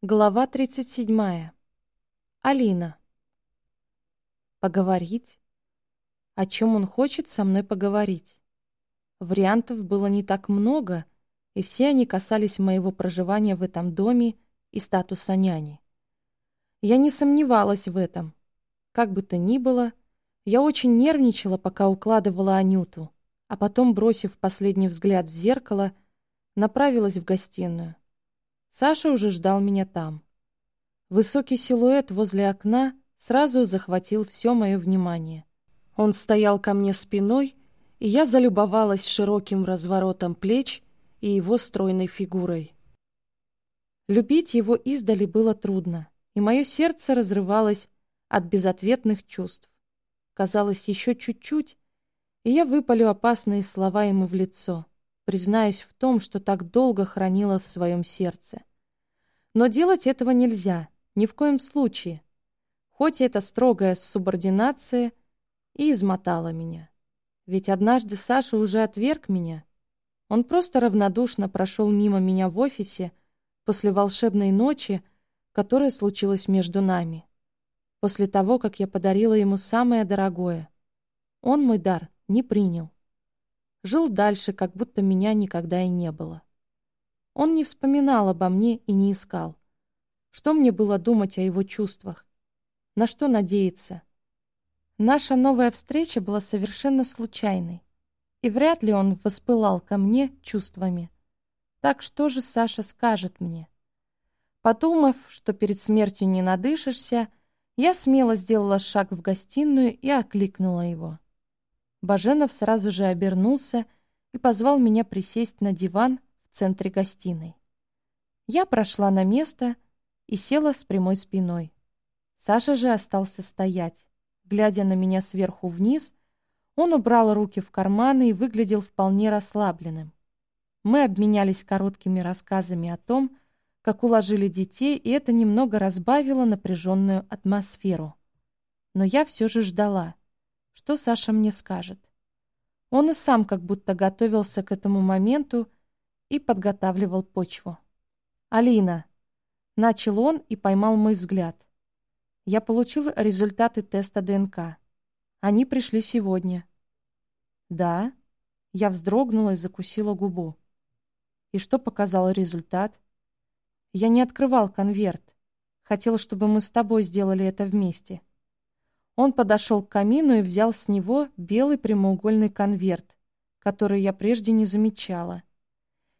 Глава 37. Алина. Поговорить? О чем он хочет со мной поговорить? Вариантов было не так много, и все они касались моего проживания в этом доме и статуса няни. Я не сомневалась в этом. Как бы то ни было, я очень нервничала, пока укладывала Анюту, а потом, бросив последний взгляд в зеркало, направилась в гостиную. Саша уже ждал меня там. Высокий силуэт возле окна сразу захватил все мое внимание. Он стоял ко мне спиной, и я залюбовалась широким разворотом плеч и его стройной фигурой. Любить его издали было трудно, и мое сердце разрывалось от безответных чувств. Казалось, еще чуть-чуть, и я выпалю опасные слова ему в лицо, признаясь в том, что так долго хранила в своем сердце. Но делать этого нельзя, ни в коем случае. Хоть это строгая субординация и измотала меня. Ведь однажды Саша уже отверг меня. Он просто равнодушно прошел мимо меня в офисе после волшебной ночи, которая случилась между нами. После того, как я подарила ему самое дорогое. Он мой дар не принял. Жил дальше, как будто меня никогда и не было. Он не вспоминал обо мне и не искал. Что мне было думать о его чувствах? На что надеяться? Наша новая встреча была совершенно случайной, и вряд ли он воспылал ко мне чувствами. Так что же Саша скажет мне? Подумав, что перед смертью не надышишься, я смело сделала шаг в гостиную и окликнула его. Баженов сразу же обернулся и позвал меня присесть на диван центре гостиной. Я прошла на место и села с прямой спиной. Саша же остался стоять. Глядя на меня сверху вниз, он убрал руки в карманы и выглядел вполне расслабленным. Мы обменялись короткими рассказами о том, как уложили детей, и это немного разбавило напряженную атмосферу. Но я все же ждала, что Саша мне скажет. Он и сам как будто готовился к этому моменту, и подготавливал почву. «Алина!» — начал он и поймал мой взгляд. Я получил результаты теста ДНК. Они пришли сегодня. «Да?» Я вздрогнула и закусила губу. «И что показал результат?» «Я не открывал конверт. Хотел, чтобы мы с тобой сделали это вместе». Он подошел к камину и взял с него белый прямоугольный конверт, который я прежде не замечала.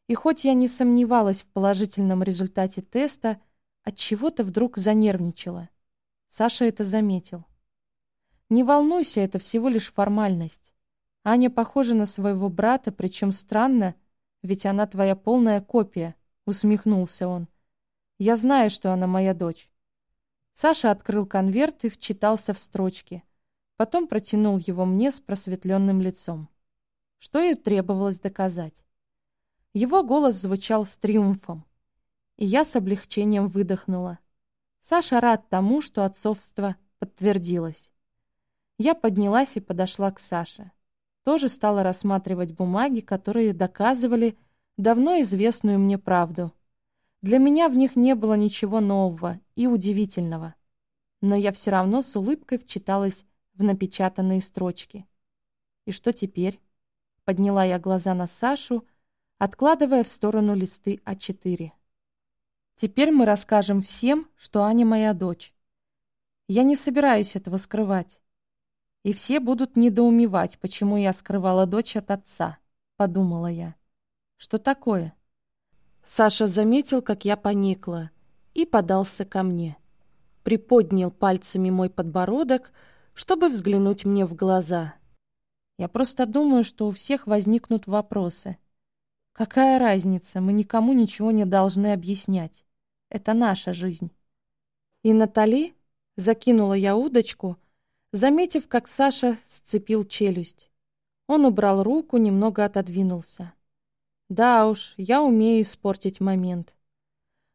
И хоть я не сомневалась в положительном результате теста, от чего то вдруг занервничала. Саша это заметил. «Не волнуйся, это всего лишь формальность. Аня похожа на своего брата, причем странно, ведь она твоя полная копия», — усмехнулся он. «Я знаю, что она моя дочь». Саша открыл конверт и вчитался в строчки. Потом протянул его мне с просветленным лицом. Что ей требовалось доказать? Его голос звучал с триумфом. И я с облегчением выдохнула. Саша рад тому, что отцовство подтвердилось. Я поднялась и подошла к Саше. Тоже стала рассматривать бумаги, которые доказывали давно известную мне правду. Для меня в них не было ничего нового и удивительного. Но я все равно с улыбкой вчиталась в напечатанные строчки. И что теперь? Подняла я глаза на Сашу, откладывая в сторону листы А4. Теперь мы расскажем всем, что Аня моя дочь. Я не собираюсь этого скрывать. И все будут недоумевать, почему я скрывала дочь от отца, подумала я. Что такое? Саша заметил, как я поникла, и подался ко мне. Приподнял пальцами мой подбородок, чтобы взглянуть мне в глаза. Я просто думаю, что у всех возникнут вопросы — Какая разница, мы никому ничего не должны объяснять. Это наша жизнь. И Натали закинула я удочку, заметив, как Саша сцепил челюсть. Он убрал руку, немного отодвинулся. Да уж, я умею испортить момент.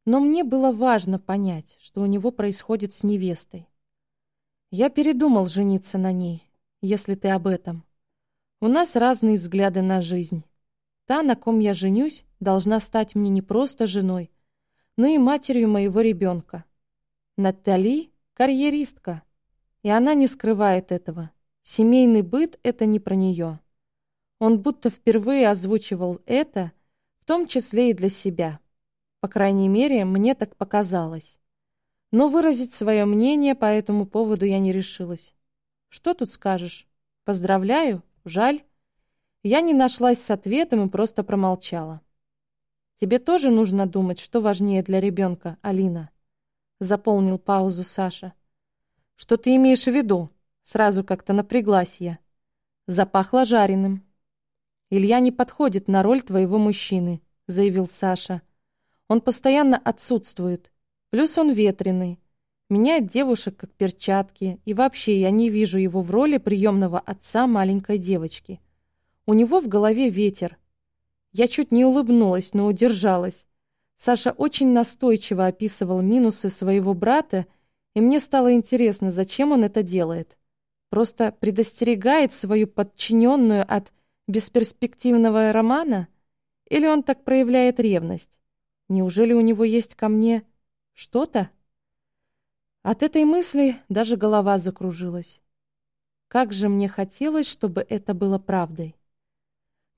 Но мне было важно понять, что у него происходит с невестой. Я передумал жениться на ней, если ты об этом. У нас разные взгляды на жизнь. Та, на ком я женюсь, должна стать мне не просто женой, но и матерью моего ребенка. Натали — карьеристка, и она не скрывает этого. Семейный быт — это не про нее. Он будто впервые озвучивал это, в том числе и для себя. По крайней мере, мне так показалось. Но выразить свое мнение по этому поводу я не решилась. Что тут скажешь? Поздравляю, жаль. Я не нашлась с ответом и просто промолчала. Тебе тоже нужно думать, что важнее для ребенка, Алина. Заполнил паузу Саша. Что ты имеешь в виду? Сразу как-то напряглась я. Запахло жареным. Илья не подходит на роль твоего мужчины, заявил Саша. Он постоянно отсутствует. Плюс он ветреный. Меняет девушек как перчатки. И вообще я не вижу его в роли приемного отца маленькой девочки. У него в голове ветер. Я чуть не улыбнулась, но удержалась. Саша очень настойчиво описывал минусы своего брата, и мне стало интересно, зачем он это делает. Просто предостерегает свою подчиненную от бесперспективного романа? Или он так проявляет ревность? Неужели у него есть ко мне что-то? От этой мысли даже голова закружилась. Как же мне хотелось, чтобы это было правдой.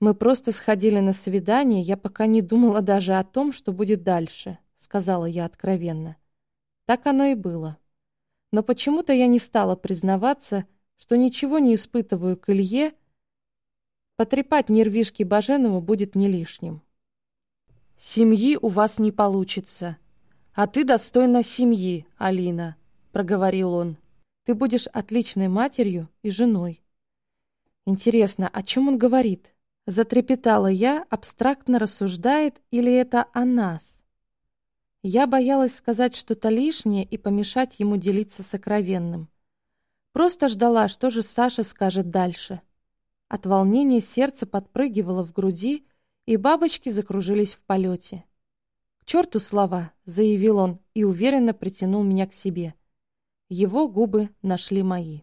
Мы просто сходили на свидание, я пока не думала даже о том, что будет дальше, сказала я откровенно. Так оно и было. Но почему-то я не стала признаваться, что ничего не испытываю к Илье, потрепать нервишки Баженова будет не лишним. «Семьи у вас не получится. А ты достойна семьи, Алина», — проговорил он. «Ты будешь отличной матерью и женой». «Интересно, о чем он говорит?» Затрепетала я, абстрактно рассуждает, или это о нас? Я боялась сказать что-то лишнее и помешать ему делиться сокровенным. Просто ждала, что же Саша скажет дальше. От волнения сердце подпрыгивало в груди, и бабочки закружились в полете. «К черту слова!» — заявил он и уверенно притянул меня к себе. Его губы нашли мои.